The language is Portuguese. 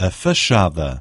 a fachada.